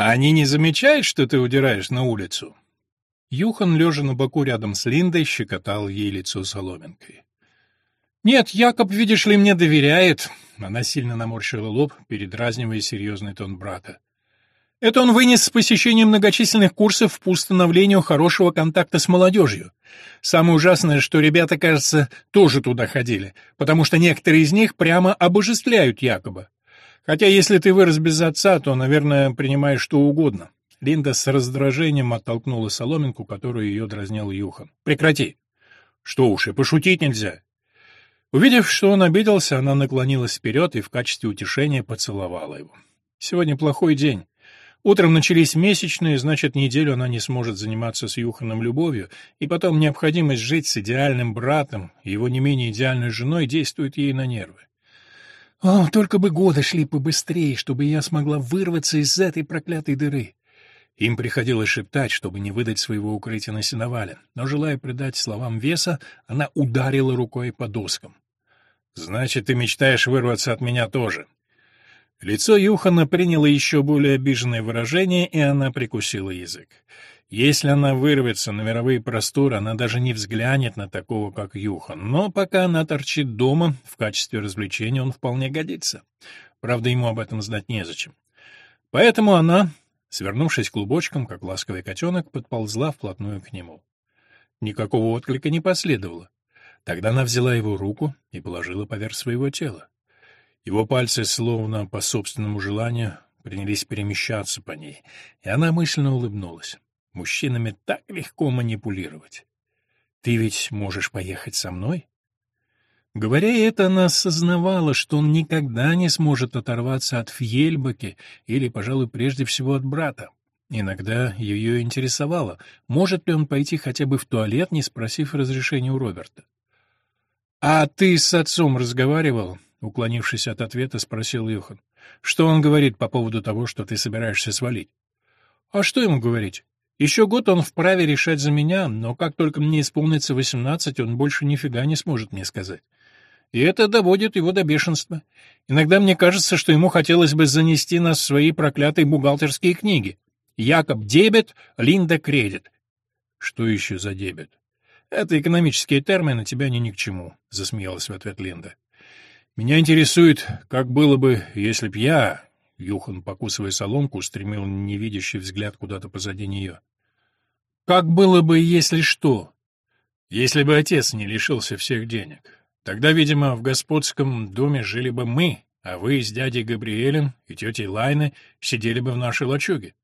А они не замечают, что ты удираешь на улицу? Юхан, лежа на боку рядом с Линдой, щекотал ей лицо соломинкой. «Нет, Якоб, видишь ли, мне доверяет». Она сильно наморщила лоб, передразнивая серьезный тон брата. Это он вынес с посещением многочисленных курсов по установлению хорошего контакта с молодежью. Самое ужасное, что ребята, кажется, тоже туда ходили, потому что некоторые из них прямо обожествляют Якоба. Хотя если ты вырос без отца, то, наверное, принимаешь что угодно. Линда с раздражением оттолкнула соломинку, которую ее дразнил Юхан. «Прекрати!» «Что уж, и пошутить нельзя!» Увидев, что он обиделся, она наклонилась вперед и в качестве утешения поцеловала его. «Сегодня плохой день. Утром начались месячные, значит, неделю она не сможет заниматься с Юханом любовью, и потом необходимость жить с идеальным братом и его не менее идеальной женой действует ей на нервы. О, только бы годы шли побыстрее, чтобы я смогла вырваться из этой проклятой дыры. Им приходилось шептать, чтобы не выдать своего укрытия на сеновале, но, желая придать словам веса, она ударила рукой по доскам. «Значит, ты мечтаешь вырваться от меня тоже?» Лицо Юхана приняло еще более обиженное выражение, и она прикусила язык. Если она вырвется на мировые просторы, она даже не взглянет на такого, как Юхан. Но пока она торчит дома, в качестве развлечения он вполне годится. Правда, ему об этом знать незачем. Поэтому она, свернувшись клубочком, как ласковый котенок, подползла вплотную к нему. Никакого отклика не последовало. Тогда она взяла его руку и положила поверх своего тела. Его пальцы, словно по собственному желанию, принялись перемещаться по ней, и она мысленно улыбнулась. Мужчинами так легко манипулировать. «Ты ведь можешь поехать со мной?» Говоря это, она осознавала, что он никогда не сможет оторваться от Фьельбаки или, пожалуй, прежде всего от брата. Иногда ее интересовало, может ли он пойти хотя бы в туалет, не спросив разрешения у Роберта. «А ты с отцом разговаривал?» Уклонившись от ответа, спросил Юхан. «Что он говорит по поводу того, что ты собираешься свалить?» «А что ему говорить? Еще год он вправе решать за меня, но как только мне исполнится восемнадцать, он больше нифига не сможет мне сказать. И это доводит его до бешенства. Иногда мне кажется, что ему хотелось бы занести нас в свои проклятые бухгалтерские книги. Якоб дебет, Линда кредит. Что еще за дебет? Это экономические термины, тебя они ни к чему, засмеялась в ответ Линда. Меня интересует, как было бы, если б я, Юхан, покусывая соломку, устремил невидящий взгляд куда-то позади нее. Как было бы, если что? Если бы отец не лишился всех денег. Тогда, видимо, в господском доме жили бы мы, а вы с дядей Габриэлем и тетей Лайной сидели бы в нашей лачуге.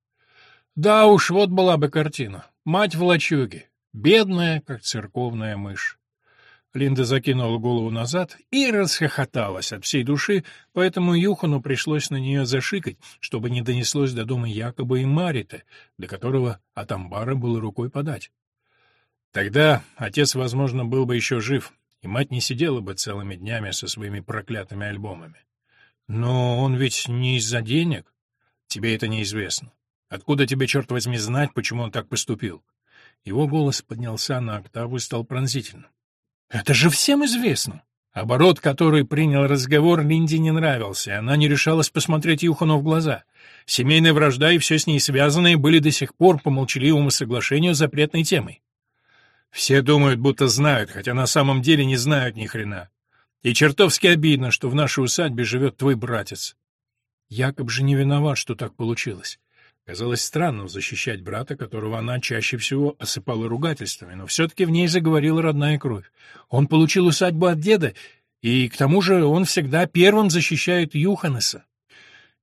Да уж, вот была бы картина. Мать в лачуге, бедная, как церковная мышь. Линда закинула голову назад и расхохоталась от всей души, поэтому Юхану пришлось на нее зашикать, чтобы не донеслось до дома Якоба и Марита, до которого от амбара было рукой подать. Тогда отец, возможно, был бы еще жив, и мать не сидела бы целыми днями со своими проклятыми альбомами. Но он ведь не из-за денег. Тебе это неизвестно. Откуда тебе, черт возьми, знать, почему он так поступил? Его голос поднялся на октаву и стал пронзительным. Это же всем известно. Оборот, который принял разговор, Линде не нравился, она не решалась посмотреть Юхану в глаза. Семейная вражда и все с ней связанное были до сих пор по молчаливому соглашению запретной темой. Все думают, будто знают, хотя на самом деле не знают ни хрена. И чертовски обидно, что в нашей усадьбе живет твой братец. Якоб же не виноват, что так получилось. Казалось странным защищать брата, которого она чаще всего осыпала ругательствами, но все-таки в ней заговорила родная кровь. Он получил усадьбу от деда, и к тому же он всегда первым защищает Юханеса.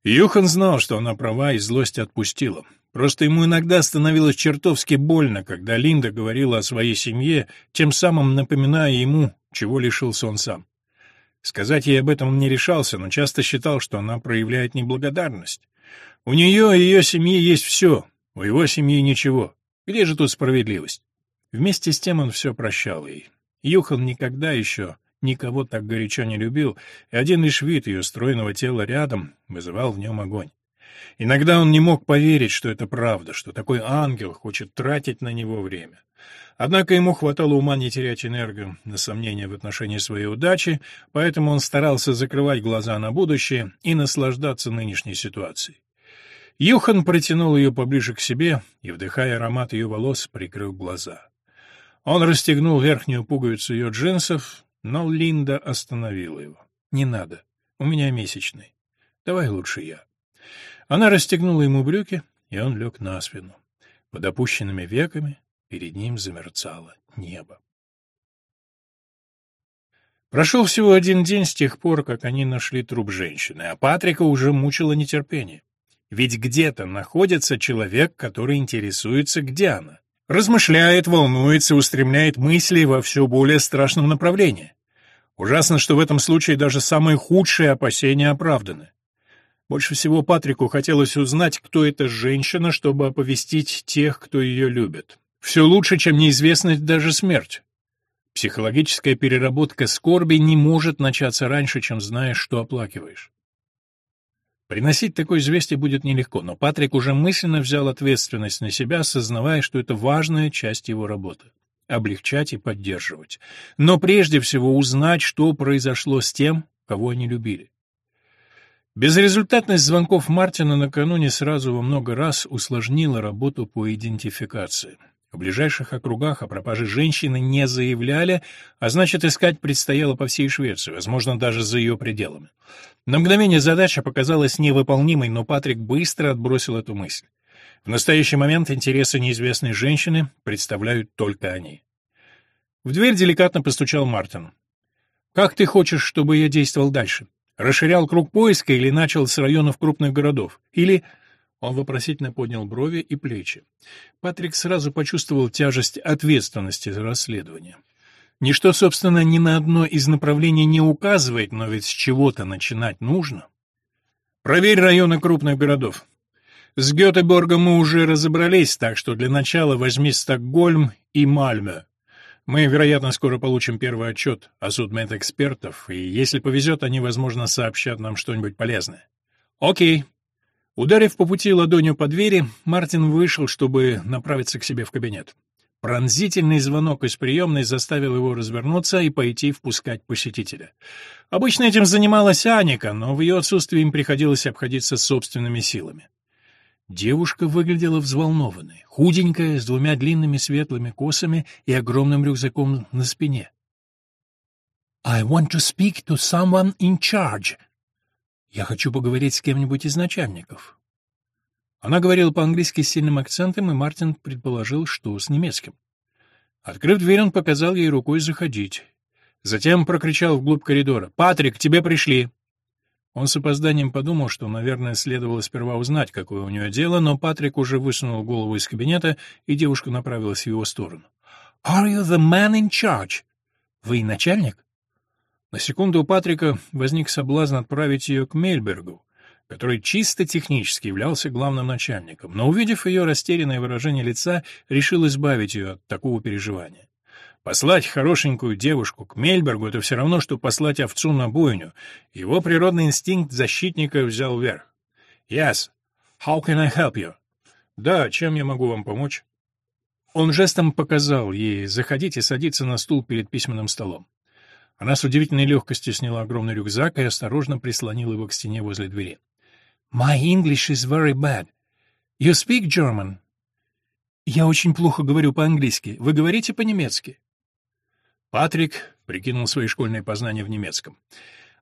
Юхан знал, что она права, и злость отпустила. Просто ему иногда становилось чертовски больно, когда Линда говорила о своей семье, тем самым напоминая ему, чего лишился он сам. Сказать ей об этом он не решался, но часто считал, что она проявляет неблагодарность. У нее и ее семьи есть все, у его семьи ничего. Где же тут справедливость? Вместе с тем он все прощал ей. Юхан никогда еще никого так горячо не любил, и один лишь вид ее стройного тела рядом вызывал в нем огонь. Иногда он не мог поверить, что это правда, что такой ангел хочет тратить на него время. Однако ему хватало ума не терять энергию на сомнения в отношении своей удачи, поэтому он старался закрывать глаза на будущее и наслаждаться нынешней ситуацией. Юхан протянул ее поближе к себе и, вдыхая аромат ее волос, прикрыл глаза. Он расстегнул верхнюю пуговицу ее джинсов, но Линда остановила его. «Не надо. У меня месячный. Давай лучше я». Она расстегнула ему брюки, и он лег на спину. Под опущенными веками перед ним замерцало небо. Прошел всего один день с тех пор, как они нашли труп женщины, а Патрика уже мучило нетерпение. Ведь где-то находится человек, который интересуется, где она. Размышляет, волнуется, устремляет мысли во все более страшном направлении. Ужасно, что в этом случае даже самые худшие опасения оправданы. Больше всего Патрику хотелось узнать, кто эта женщина, чтобы оповестить тех, кто ее любит. Все лучше, чем неизвестность даже смерть. Психологическая переработка скорби не может начаться раньше, чем знаешь, что оплакиваешь. Приносить такое известие будет нелегко, но Патрик уже мысленно взял ответственность на себя, осознавая, что это важная часть его работы — облегчать и поддерживать. Но прежде всего узнать, что произошло с тем, кого они любили. Безрезультатность звонков Мартина накануне сразу во много раз усложнила работу по идентификации. В ближайших округах о пропаже женщины не заявляли, а значит, искать предстояло по всей Швеции, возможно, даже за ее пределами. На мгновение задача показалась невыполнимой, но Патрик быстро отбросил эту мысль. В настоящий момент интересы неизвестной женщины представляют только они. В дверь деликатно постучал Мартин. «Как ты хочешь, чтобы я действовал дальше? Расширял круг поиска или начал с районов крупных городов? Или...» Он вопросительно поднял брови и плечи. Патрик сразу почувствовал тяжесть ответственности за расследование. Ничто, собственно, ни на одно из направлений не указывает, но ведь с чего-то начинать нужно. Проверь районы крупных городов. С Гетеборгом мы уже разобрались, так что для начала возьми Стокгольм и Мальме. Мы, вероятно, скоро получим первый отчет о судмедэкспертов, и если повезет, они, возможно, сообщат нам что-нибудь полезное. Окей, Ударив по пути ладонью по двери, Мартин вышел, чтобы направиться к себе в кабинет. Пронзительный звонок из приемной заставил его развернуться и пойти впускать посетителя. Обычно этим занималась Аника, но в ее отсутствии им приходилось обходиться собственными силами. Девушка выглядела взволнованной, худенькая, с двумя длинными светлыми косами и огромным рюкзаком на спине. «I want to speak to someone in charge», я хочу поговорить с кем-нибудь из начальников. Она говорила по-английски с сильным акцентом, и Мартин предположил, что с немецким. Открыв дверь, он показал ей рукой заходить. Затем прокричал вглубь коридора. «Патрик, тебе пришли!» Он с опозданием подумал, что, наверное, следовало сперва узнать, какое у нее дело, но Патрик уже высунул голову из кабинета, и девушка направилась в его сторону. «Are you the man in charge?» «Вы начальник?» На секунду у Патрика возник соблазн отправить ее к Мельбергу, который чисто технически являлся главным начальником, но, увидев ее растерянное выражение лица, решил избавить ее от такого переживания. Послать хорошенькую девушку к Мельбергу — это все равно, что послать овцу на бойню. Его природный инстинкт защитника взял верх. «Yes. How can I help you?» «Да, чем я могу вам помочь?» Он жестом показал ей заходить и садиться на стул перед письменным столом. Она с удивительной легкостью сняла огромный рюкзак и осторожно прислонила его к стене возле двери. «My English is very bad. You speak German?» «Я очень плохо говорю по-английски. Вы говорите по-немецки?» Патрик прикинул свои школьные познания в немецком.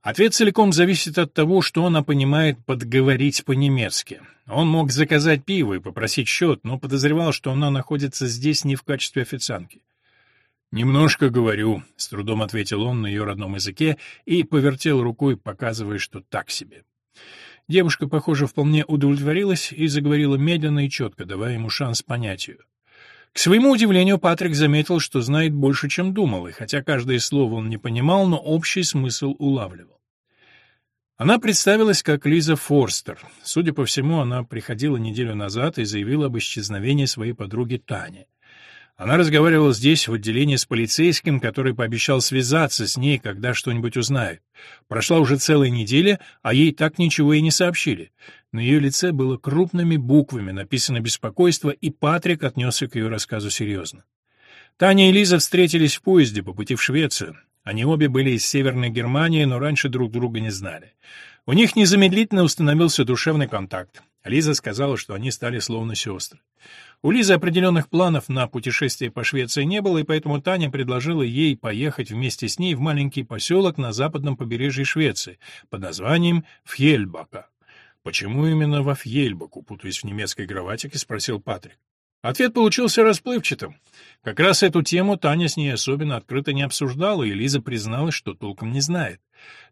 Ответ целиком зависит от того, что она понимает под «говорить по-немецки». Он мог заказать пиво и попросить счет, но подозревал, что она находится здесь не в качестве официантки. «Немножко говорю», — с трудом ответил он на ее родном языке и повертел рукой, показывая, что так себе. Девушка, похоже, вполне удовлетворилась и заговорила медленно и четко, давая ему шанс понять ее. К своему удивлению, Патрик заметил, что знает больше, чем думал, и хотя каждое слово он не понимал, но общий смысл улавливал. Она представилась как Лиза Форстер. Судя по всему, она приходила неделю назад и заявила об исчезновении своей подруги Тани. Она разговаривала здесь, в отделении с полицейским, который пообещал связаться с ней, когда что-нибудь узнает. Прошла уже целая неделя, а ей так ничего и не сообщили. На ее лице было крупными буквами написано «беспокойство», и Патрик отнесся к ее рассказу серьезно. Таня и Лиза встретились в поезде по пути в Швецию. Они обе были из Северной Германии, но раньше друг друга не знали. У них незамедлительно установился душевный контакт. Лиза сказала, что они стали словно сестры. У Лизы определенных планов на путешествие по Швеции не было, и поэтому Таня предложила ей поехать вместе с ней в маленький поселок на западном побережье Швеции под названием Фьельбака. «Почему именно во Фьельбаку?» — путаясь в немецкой грамматике, спросил Патрик. Ответ получился расплывчатым. Как раз эту тему Таня с ней особенно открыто не обсуждала, и Лиза призналась, что толком не знает.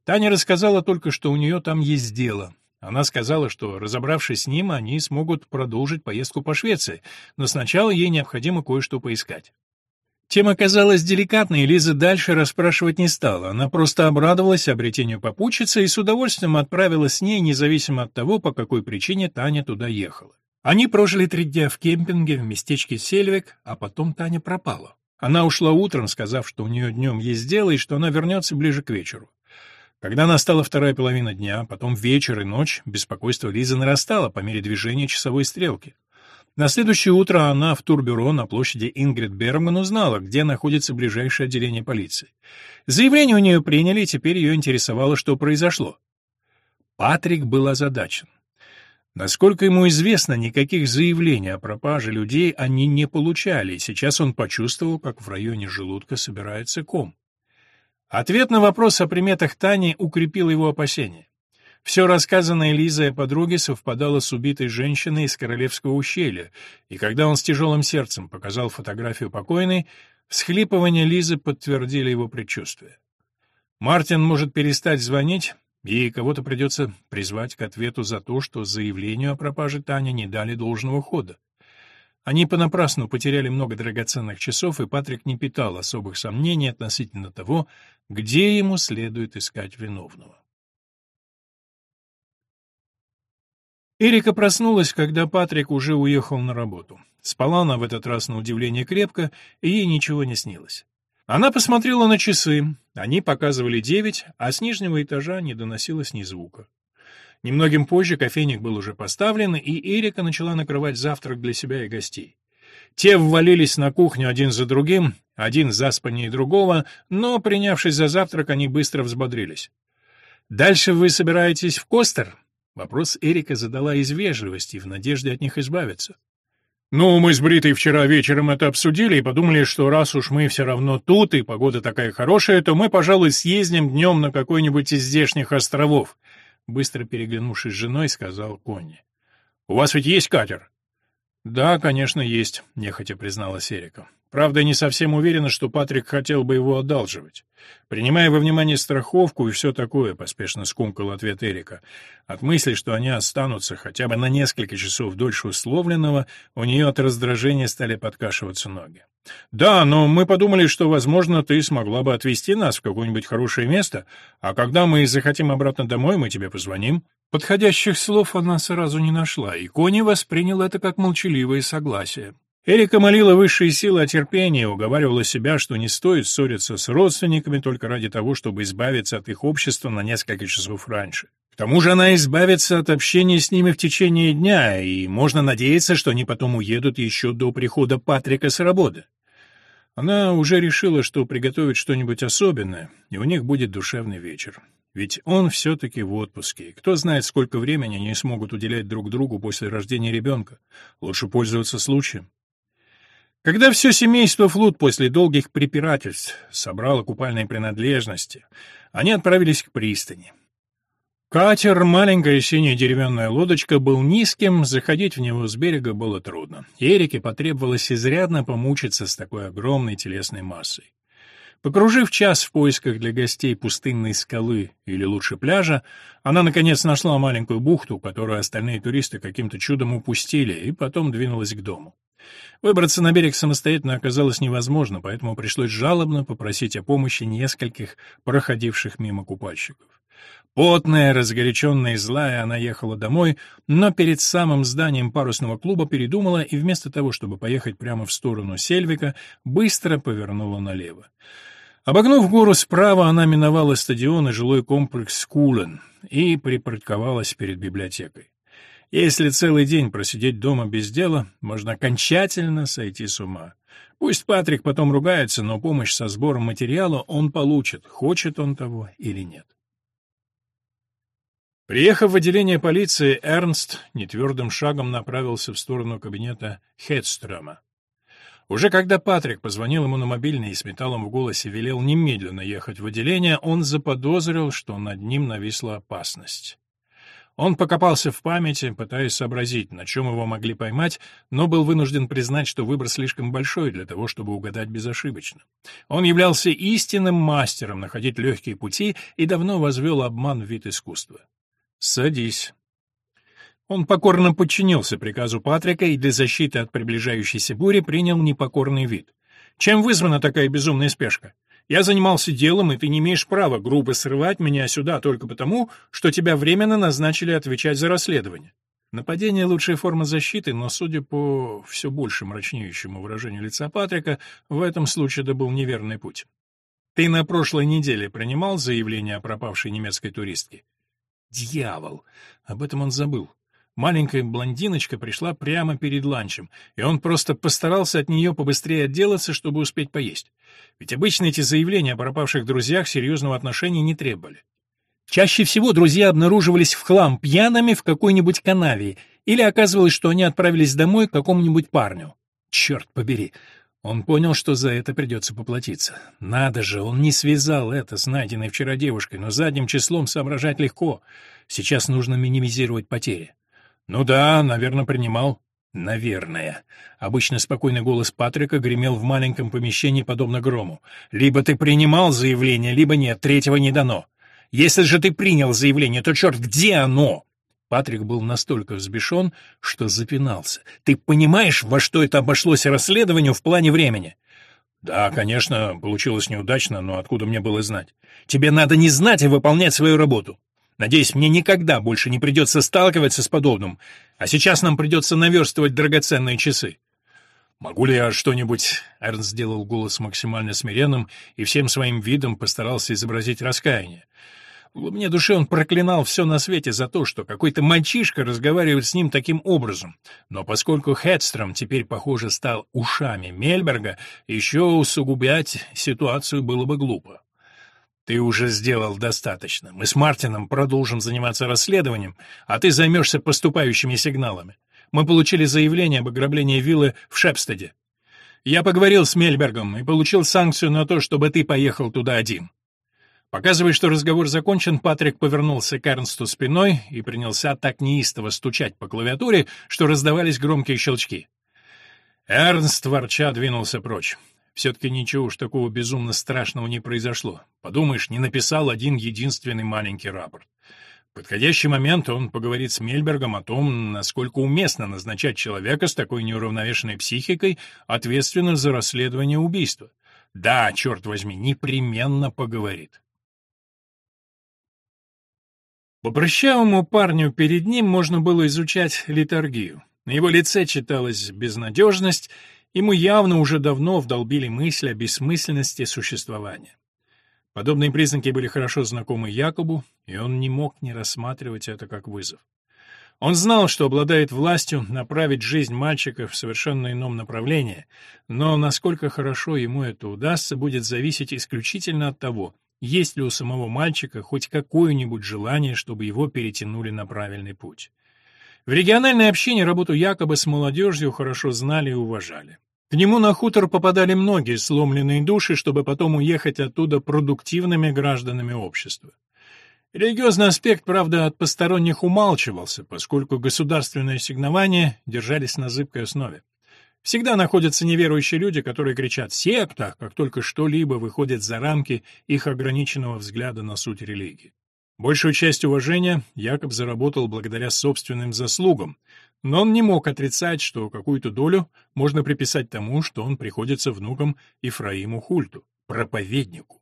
Таня рассказала только, что у нее там есть дело, она сказала, что, разобравшись с ним, они смогут продолжить поездку по Швеции, но сначала ей необходимо кое-что поискать. Тема казалась деликатной, и Лиза дальше расспрашивать не стала. Она просто обрадовалась обретению попутчицы и с удовольствием отправилась с ней, независимо от того, по какой причине Таня туда ехала. Они прожили три дня в кемпинге в местечке Сельвик, а потом Таня пропала. Она ушла утром, сказав, что у нее днем есть дело и что она вернется ближе к вечеру. Когда настала вторая половина дня, потом вечер и ночь, беспокойство Лизы нарастало по мере движения часовой стрелки. На следующее утро она в турбюро на площади Ингрид Бергман узнала, где находится ближайшее отделение полиции. Заявление у нее приняли, и теперь ее интересовало, что произошло. Патрик был озадачен. Насколько ему известно, никаких заявлений о пропаже людей они не получали, и сейчас он почувствовал, как в районе желудка собирается ком. Ответ на вопрос о приметах Тани укрепил его опасения. Все рассказанное Лизой о подруге совпадало с убитой женщиной из Королевского ущелья, и когда он с тяжелым сердцем показал фотографию покойной, всхлипывания Лизы подтвердили его предчувствие. Мартин может перестать звонить, и кого-то придется призвать к ответу за то, что заявлению о пропаже Тани не дали должного хода. Они понапрасну потеряли много драгоценных часов, и Патрик не питал особых сомнений относительно того, где ему следует искать виновного. Эрика проснулась, когда Патрик уже уехал на работу. Спала она в этот раз на удивление крепко, и ей ничего не снилось. Она посмотрела на часы. Они показывали девять, а с нижнего этажа не доносилось ни звука. Немногим позже кофейник был уже поставлен, и Эрика начала накрывать завтрак для себя и гостей. Те ввалились на кухню один за другим, один заспаннее другого, но, принявшись за завтрак, они быстро взбодрились. «Дальше вы собираетесь в Костер?» Вопрос Эрика задала из вежливости, в надежде от них избавиться. «Ну, мы с Бритой вчера вечером это обсудили и подумали, что раз уж мы все равно тут, и погода такая хорошая, то мы, пожалуй, съездим днем на какой-нибудь из здешних островов быстро переглянувшись с женой, сказал Конни. «У вас ведь есть катер?» «Да, конечно, есть», — нехотя призналась Эрика. Правда, не совсем уверена, что Патрик хотел бы его одалживать. Принимая во внимание страховку и все такое, поспешно скомкал ответ Эрика. От мысли, что они останутся хотя бы на несколько часов дольше условленного, у нее от раздражения стали подкашиваться ноги. «Да, но мы подумали, что, возможно, ты смогла бы отвезти нас в какое-нибудь хорошее место, а когда мы захотим обратно домой, мы тебе позвоним». Подходящих слов она сразу не нашла, и Кони воспринял это как молчаливое согласие. Эрика молила высшие силы о терпении, уговаривала себя, что не стоит ссориться с родственниками только ради того, чтобы избавиться от их общества на несколько часов раньше. К тому же она избавится от общения с ними в течение дня, и можно надеяться, что они потом уедут еще до прихода Патрика с работы. Она уже решила, что приготовит что-нибудь особенное, и у них будет душевный вечер. Ведь он все-таки в отпуске, кто знает, сколько времени они смогут уделять друг другу после рождения ребенка. Лучше пользоваться случаем. Когда все семейство Флут после долгих препирательств собрало купальные принадлежности, они отправились к пристани. Катер, маленькая синяя деревянная лодочка, был низким, заходить в него с берега было трудно. Эрике потребовалось изрядно помучиться с такой огромной телесной массой. Покружив час в поисках для гостей пустынной скалы или лучше пляжа, она, наконец, нашла маленькую бухту, которую остальные туристы каким-то чудом упустили, и потом двинулась к дому. Выбраться на берег самостоятельно оказалось невозможно, поэтому пришлось жалобно попросить о помощи нескольких проходивших мимо купальщиков. Потная, разгоряченная и злая, она ехала домой, но перед самым зданием парусного клуба передумала и вместо того, чтобы поехать прямо в сторону Сельвика, быстро повернула налево. Обогнув гору справа, она миновала стадион и жилой комплекс Кулен и припарковалась перед библиотекой. Если целый день просидеть дома без дела, можно окончательно сойти с ума. Пусть Патрик потом ругается, но помощь со сбором материала он получит, хочет он того или нет. Приехав в отделение полиции, Эрнст нетвердым шагом направился в сторону кабинета Хедстрöма. Уже когда Патрик позвонил ему на мобильный и с металлом в голосе велел немедленно ехать в отделение, он заподозрил, что над ним нависла опасность. Он покопался в памяти, пытаясь сообразить, на чем его могли поймать, но был вынужден признать, что выбор слишком большой для того, чтобы угадать безошибочно. Он являлся истинным мастером находить легкие пути и давно возвел обман в вид искусства. «Садись». Он покорно подчинился приказу Патрика и для защиты от приближающейся бури принял непокорный вид. «Чем вызвана такая безумная спешка? Я занимался делом, и ты не имеешь права грубо срывать меня сюда только потому, что тебя временно назначили отвечать за расследование». Нападение — лучшая форма защиты, но, судя по все больше мрачнеющему выражению лица Патрика, в этом случае это был неверный путь. «Ты на прошлой неделе принимал заявление о пропавшей немецкой туристке?» Дьявол! Об этом он забыл. Маленькая блондиночка пришла прямо перед ланчем, и он просто постарался от нее побыстрее отделаться, чтобы успеть поесть. Ведь обычно эти заявления о пропавших друзьях серьезного отношения не требовали. Чаще всего друзья обнаруживались в хлам пьяными в какой-нибудь канаве, или оказывалось, что они отправились домой к какому-нибудь парню. Черт побери, он понял, что за это придется поплатиться. Надо же, он не связал это с найденной вчера девушкой, но задним числом соображать легко. Сейчас нужно минимизировать потери. Ну да, наверное, принимал. Наверное. Обычно спокойный голос Патрика гремел в маленьком помещении подобно грому. Либо ты принимал заявление, либо нет, третьего не дано. Если же ты принял заявление, то черт, где оно? Патрик был настолько взбешен, что запинался. «Ты понимаешь, во что это обошлось расследованию в плане времени?» «Да, конечно, получилось неудачно, но откуда мне было знать?» «Тебе надо не знать, а выполнять свою работу. Надеюсь, мне никогда больше не придется сталкиваться с подобным, а сейчас нам придется наверстывать драгоценные часы». «Могу ли я что-нибудь...» Эрнст сделал голос максимально смиренным и всем своим видом постарался изобразить раскаяние. В глубине души он проклинал все на свете за то, что какой-то мальчишка разговаривает с ним таким образом. Но поскольку Хедстром теперь, похоже, стал ушами Мельберга, еще усугублять ситуацию было бы глупо. «Ты уже сделал достаточно. Мы с Мартином продолжим заниматься расследованием, а ты займешься поступающими сигналами. Мы получили заявление об ограблении виллы в Шепстеде. Я поговорил с Мельбергом и получил санкцию на то, чтобы ты поехал туда один. Показывая, что разговор закончен, Патрик повернулся к Эрнсту спиной и принялся так неистово стучать по клавиатуре, что раздавались громкие щелчки. Эрнст ворча двинулся прочь. Все-таки ничего уж такого безумно страшного не произошло. Подумаешь, не написал один единственный маленький рапорт. В подходящий момент он поговорит с Мельбергом о том, насколько уместно назначать человека с такой неуравновешенной психикой ответственным за расследование убийства. Да, черт возьми, непременно поговорит. По прыщавому парню перед ним можно было изучать литургию. На его лице читалась безнадежность, ему явно уже давно вдолбили мысль о бессмысленности существования. Подобные признаки были хорошо знакомы Якобу, и он не мог не рассматривать это как вызов. Он знал, что обладает властью направить жизнь мальчика в совершенно ином направлении, но насколько хорошо ему это удастся, будет зависеть исключительно от того, есть ли у самого мальчика хоть какое-нибудь желание, чтобы его перетянули на правильный путь. В региональной общине работу якобы с молодежью хорошо знали и уважали. К нему на хутор попадали многие сломленные души, чтобы потом уехать оттуда продуктивными гражданами общества. Религиозный аспект, правда, от посторонних умалчивался, поскольку государственные ассигнования держались на зыбкой основе. Всегда находятся неверующие люди, которые кричат «секта», как только что-либо выходит за рамки их ограниченного взгляда на суть религии. Большую часть уважения Якоб заработал благодаря собственным заслугам, но он не мог отрицать, что какую-то долю можно приписать тому, что он приходится внуком Ифраиму Хульту, проповеднику.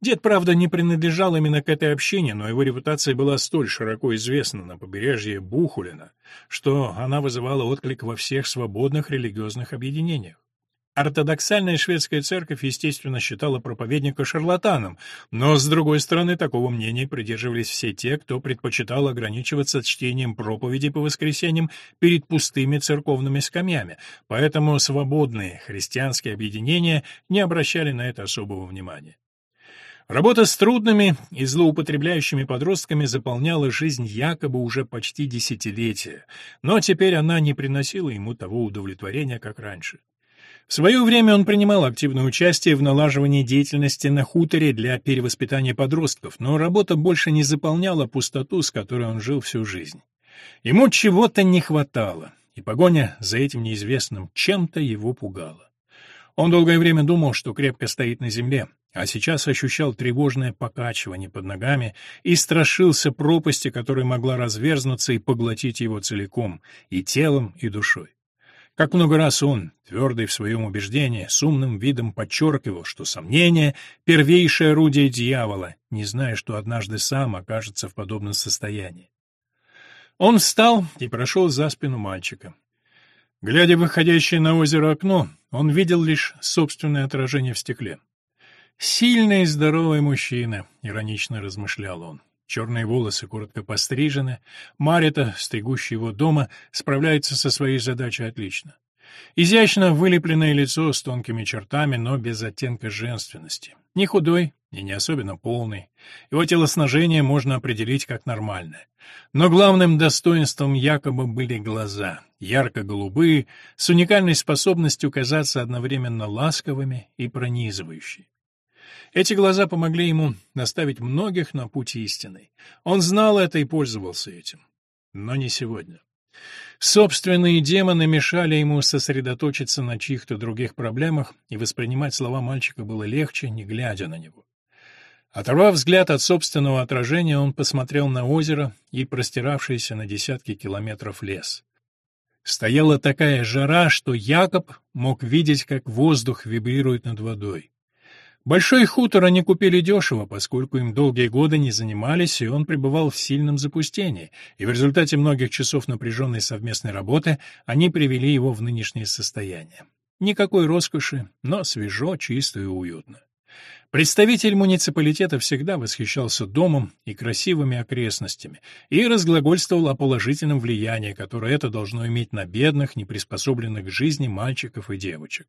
Дед, правда, не принадлежал именно к этой общине, но его репутация была столь широко известна на побережье Бухулина, что она вызывала отклик во всех свободных религиозных объединениях. Ортодоксальная шведская церковь, естественно, считала проповедника шарлатаном, но, с другой стороны, такого мнения придерживались все те, кто предпочитал ограничиваться чтением проповедей по воскресеньям перед пустыми церковными скамьями, поэтому свободные христианские объединения не обращали на это особого внимания. Работа с трудными и злоупотребляющими подростками заполняла жизнь якобы уже почти десятилетия, но теперь она не приносила ему того удовлетворения, как раньше. В свое время он принимал активное участие в налаживании деятельности на хуторе для перевоспитания подростков, но работа больше не заполняла пустоту, с которой он жил всю жизнь. Ему чего-то не хватало, и погоня за этим неизвестным чем-то его пугала. Он долгое время думал, что крепко стоит на земле, а сейчас ощущал тревожное покачивание под ногами и страшился пропасти, которая могла разверзнуться и поглотить его целиком, и телом, и душой. Как много раз он, твердый в своем убеждении, с умным видом подчеркивал, что сомнение — первейшее орудие дьявола, не зная, что однажды сам окажется в подобном состоянии. Он встал и прошел за спину мальчика. Глядя выходящее на озеро окно, он видел лишь собственное отражение в стекле. «Сильный и здоровый мужчина», — иронично размышлял он. Черные волосы коротко пострижены. Марита, стригущая его дома, справляется со своей задачей отлично. Изящно вылепленное лицо с тонкими чертами, но без оттенка женственности. Не худой и не особенно полный. Его телосложение можно определить как нормальное. Но главным достоинством якобы были глаза, ярко-голубые, с уникальной способностью казаться одновременно ласковыми и пронизывающими. Эти глаза помогли ему наставить многих на путь истинный. Он знал это и пользовался этим. Но не сегодня. Собственные демоны мешали ему сосредоточиться на чьих-то других проблемах, и воспринимать слова мальчика было легче, не глядя на него. Оторвав взгляд от собственного отражения, он посмотрел на озеро и простиравшийся на десятки километров лес. Стояла такая жара, что Якоб мог видеть, как воздух вибрирует над водой. Большой хутор они купили дешево, поскольку им долгие годы не занимались, и он пребывал в сильном запустении, и в результате многих часов напряженной совместной работы они привели его в нынешнее состояние. Никакой роскоши, но свежо, чисто и уютно. Представитель муниципалитета всегда восхищался домом и красивыми окрестностями и разглагольствовал о положительном влиянии, которое это должно иметь на бедных, неприспособленных к жизни мальчиков и девочек.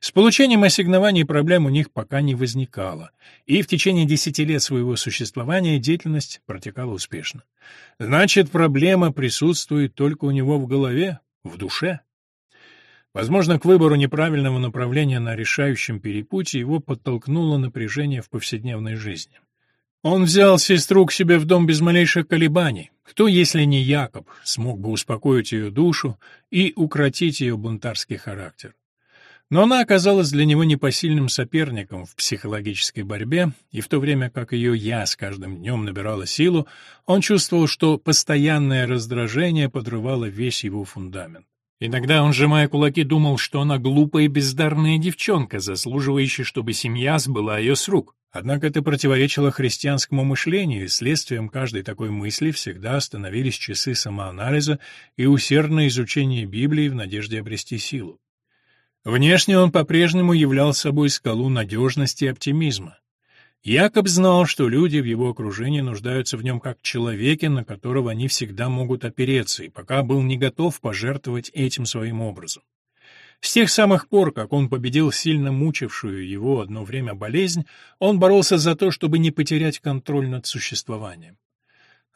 С получением ассигнований проблем у них пока не возникало, и в течение десяти лет своего существования деятельность протекала успешно. Значит, проблема присутствует только у него в голове, в душе. Возможно, к выбору неправильного направления на решающем перепутье его подтолкнуло напряжение в повседневной жизни. Он взял сестру к себе в дом без малейших колебаний. Кто, если не Якоб, смог бы успокоить ее душу и укротить ее бунтарский характер? Но она оказалась для него непосильным соперником в психологической борьбе, и в то время как ее «я» с каждым днем набирала силу, он чувствовал, что постоянное раздражение подрывало весь его фундамент. Иногда он, сжимая кулаки, думал, что она глупая и бездарная девчонка, заслуживающая, чтобы семья сбыла ее с рук. Однако это противоречило христианскому мышлению, и следствием каждой такой мысли всегда становились часы самоанализа и усердное изучение Библии в надежде обрести силу. Внешне он по-прежнему являл собой скалу надежности и оптимизма. Якоб знал, что люди в его окружении нуждаются в нем как человеке, на которого они всегда могут опереться, и пока был не готов пожертвовать этим своим образом. С тех самых пор, как он победил сильно мучившую его одно время болезнь, он боролся за то, чтобы не потерять контроль над существованием.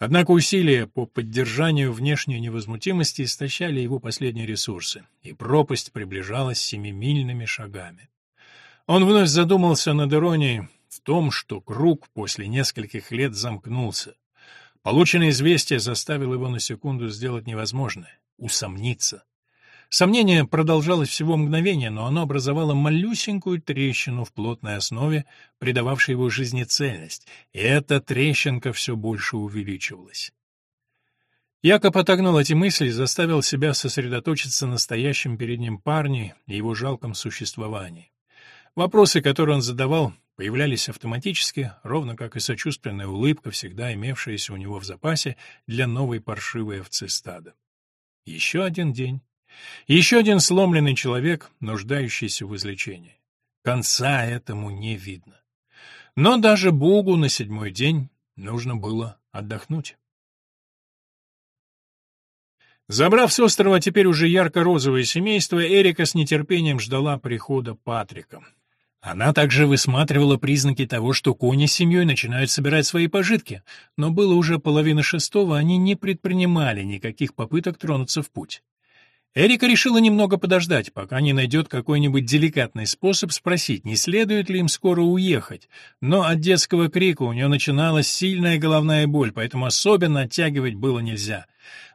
Однако усилия по поддержанию внешней невозмутимости истощали его последние ресурсы, и пропасть приближалась семимильными шагами. Он вновь задумался над иронией в том, что круг после нескольких лет замкнулся. Полученное известие заставило его на секунду сделать невозможное — усомниться. Сомнение продолжалось всего мгновение, но оно образовало малюсенькую трещину в плотной основе, придававшей его жизни цельность, и эта трещинка все больше увеличивалась. Якоб отогнал эти мысли и заставил себя сосредоточиться на стоящем перед ним парне и его жалком существовании. Вопросы, которые он задавал, появлялись автоматически, ровно как и сочувственная улыбка, всегда имевшаяся у него в запасе для новой паршивой овцы стада. Еще один день. Еще один сломленный человек, нуждающийся в излечении. Конца этому не видно. Но даже Богу на седьмой день нужно было отдохнуть. Забрав с острова теперь уже ярко-розовое семейство, Эрика с нетерпением ждала прихода Патрика. Она также высматривала признаки того, что кони с семьей начинают собирать свои пожитки, но было уже половина шестого, они не предпринимали никаких попыток тронуться в путь. Эрика решила немного подождать, пока не найдет какой-нибудь деликатный способ спросить, не следует ли им скоро уехать, но от детского крика у нее начиналась сильная головная боль, поэтому особенно оттягивать было нельзя.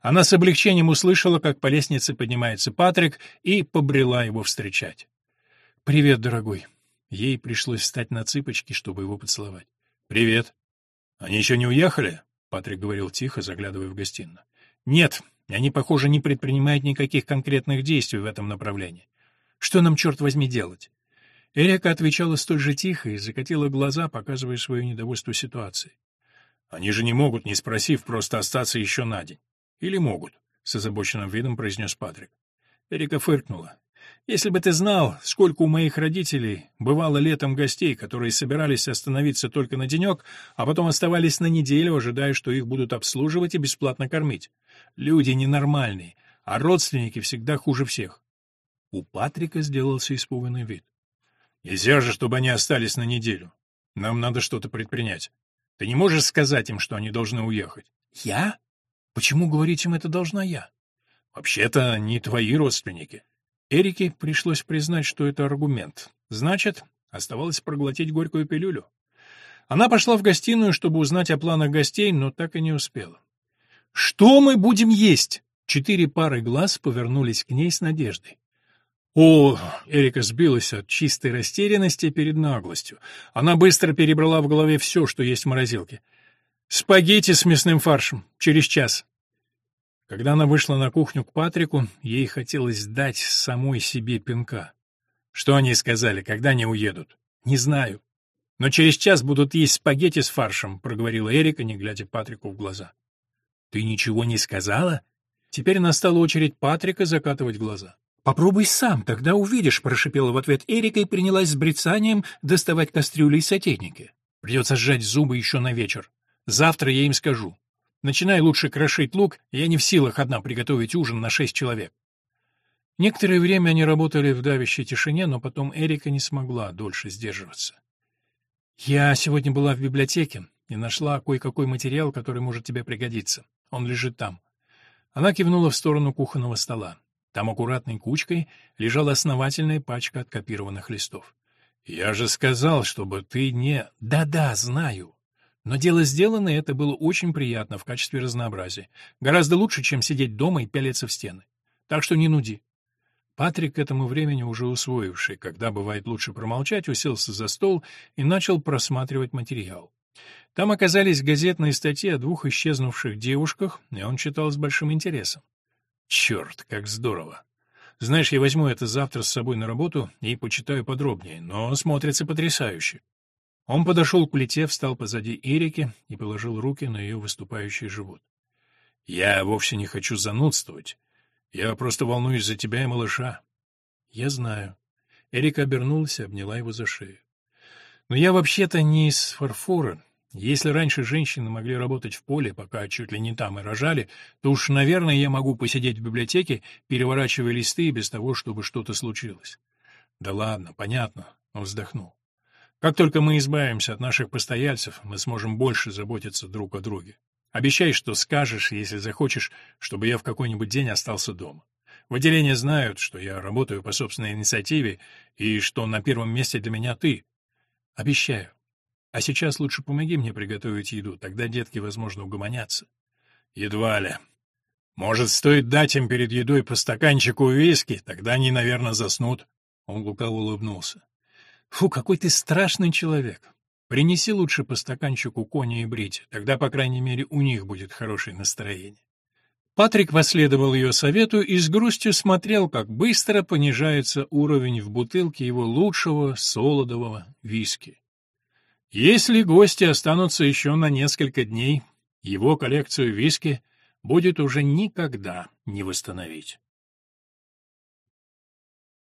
Она с облегчением услышала, как по лестнице поднимается Патрик, и побрела его встречать. «Привет, дорогой». Ей пришлось встать на цыпочки, чтобы его поцеловать. «Привет. Они еще не уехали?» — Патрик говорил тихо, заглядывая в гостиную. «Нет, они, похоже, не предпринимают никаких конкретных действий в этом направлении. Что нам, черт возьми, делать? Эрика отвечала столь же тихо и закатила глаза, показывая свое недовольство ситуацией. «Они же не могут, не спросив, просто остаться еще на день. Или могут?» — с озабоченным видом произнес Патрик. Эрика фыркнула. Если бы ты знал, сколько у моих родителей бывало летом гостей, которые собирались остановиться только на денек, а потом оставались на неделю, ожидая, что их будут обслуживать и бесплатно кормить. Люди ненормальные, а родственники всегда хуже всех. У Патрика сделался испуганный вид. Нельзя же, чтобы они остались на неделю. Нам надо что-то предпринять. Ты не можешь сказать им, что они должны уехать? Я? Почему говорить им это должна я? Вообще-то они твои родственники. Эрике пришлось признать, что это аргумент. Значит, оставалось проглотить горькую пилюлю. Она пошла в гостиную, чтобы узнать о планах гостей, но так и не успела. «Что мы будем есть?» Четыре пары глаз повернулись к ней с надеждой. О, Эрика сбилась от чистой растерянности перед наглостью. Она быстро перебрала в голове все, что есть в морозилке. «Спагетти с мясным фаршем. Через час. Когда она вышла на кухню к Патрику, ей хотелось дать самой себе пинка. Что они сказали, когда они уедут? Не знаю. Но через час будут есть спагетти с фаршем, проговорила Эрика, не глядя Патрику в глаза. Ты ничего не сказала? Теперь настала очередь Патрика закатывать глаза. «Попробуй сам, тогда увидишь», — прошипела в ответ Эрика и принялась с брецанием доставать кастрюли и сотейники. «Придется сжать зубы еще на вечер. Завтра я им скажу. Начинай лучше крошить лук, я не в силах одна приготовить ужин на шесть человек. Некоторое время они работали в давящей тишине, но потом Эрика не смогла дольше сдерживаться. «Я сегодня была в библиотеке и нашла кое-какой материал, который может тебе пригодиться. Он лежит там». Она кивнула в сторону кухонного стола. Там аккуратной кучкой лежала основательная пачка откопированных листов. «Я же сказал, чтобы ты не...» «Да-да, знаю. Но дело сделано, и это было очень приятно в качестве разнообразия. Гораздо лучше, чем сидеть дома и пялиться в стены. Так что не нуди. Патрик, к этому времени уже усвоивший, когда бывает лучше промолчать, уселся за стол и начал просматривать материал. Там оказались газетные статьи о двух исчезнувших девушках, и он читал с большим интересом. Черт, как здорово! Знаешь, я возьму это завтра с собой на работу и почитаю подробнее, но смотрится потрясающе. Он подошел к плите, встал позади Эрики и положил руки на ее выступающий живот. «Я вовсе не хочу занудствовать. Я просто волнуюсь за тебя и малыша». «Я знаю». Эрика обернулась и обняла его за шею. «Но я вообще-то не из фарфора. Если раньше женщины могли работать в поле, пока чуть ли не там и рожали, то уж, наверное, я могу посидеть в библиотеке, переворачивая листы без того, чтобы что-то случилось». «Да ладно, понятно», — он вздохнул. Как только мы избавимся от наших постояльцев, мы сможем больше заботиться друг о друге. Обещай, что скажешь, если захочешь, чтобы я в какой-нибудь день остался дома. В отделении знают, что я работаю по собственной инициативе и что на первом месте для меня ты. Обещаю. А сейчас лучше помоги мне приготовить еду, тогда детки, возможно, угомонятся. Едва ли. Может, стоит дать им перед едой по стаканчику виски, тогда они, наверное, заснут. Он лукаво улыбнулся. Фу, какой ты страшный человек. Принеси лучше по стаканчику кони и брить, тогда, по крайней мере, у них будет хорошее настроение. Патрик последовал ее совету и с грустью смотрел, как быстро понижается уровень в бутылке его лучшего солодового виски. Если гости останутся еще на несколько дней, его коллекцию виски будет уже никогда не восстановить.